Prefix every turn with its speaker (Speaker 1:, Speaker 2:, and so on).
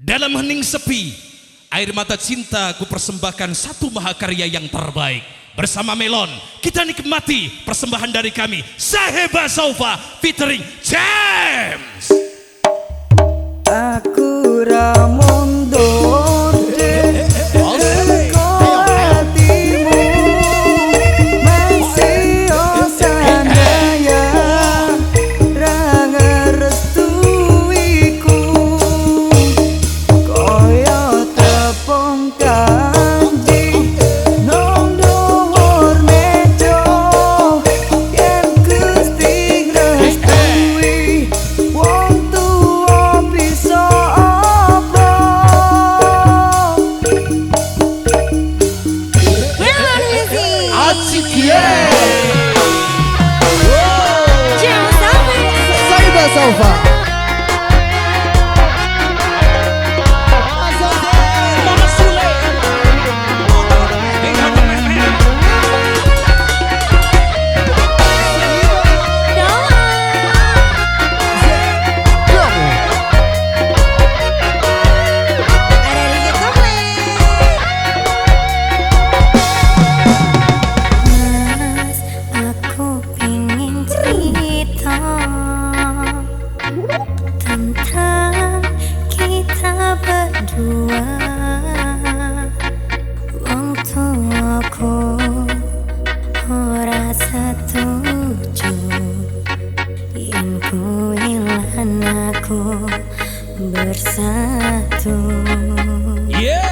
Speaker 1: Dalam hening sepi, air mata cinta ku persembahkan satu mahakarya yang terbaik. Bersama Melon, kita nikmati persembahan dari kami, Saheba Saufa featuring James.
Speaker 2: Aku ramundur
Speaker 3: Bate que é! Oh! Salve! Sai pra salvar! Bersatu.
Speaker 1: Yeah.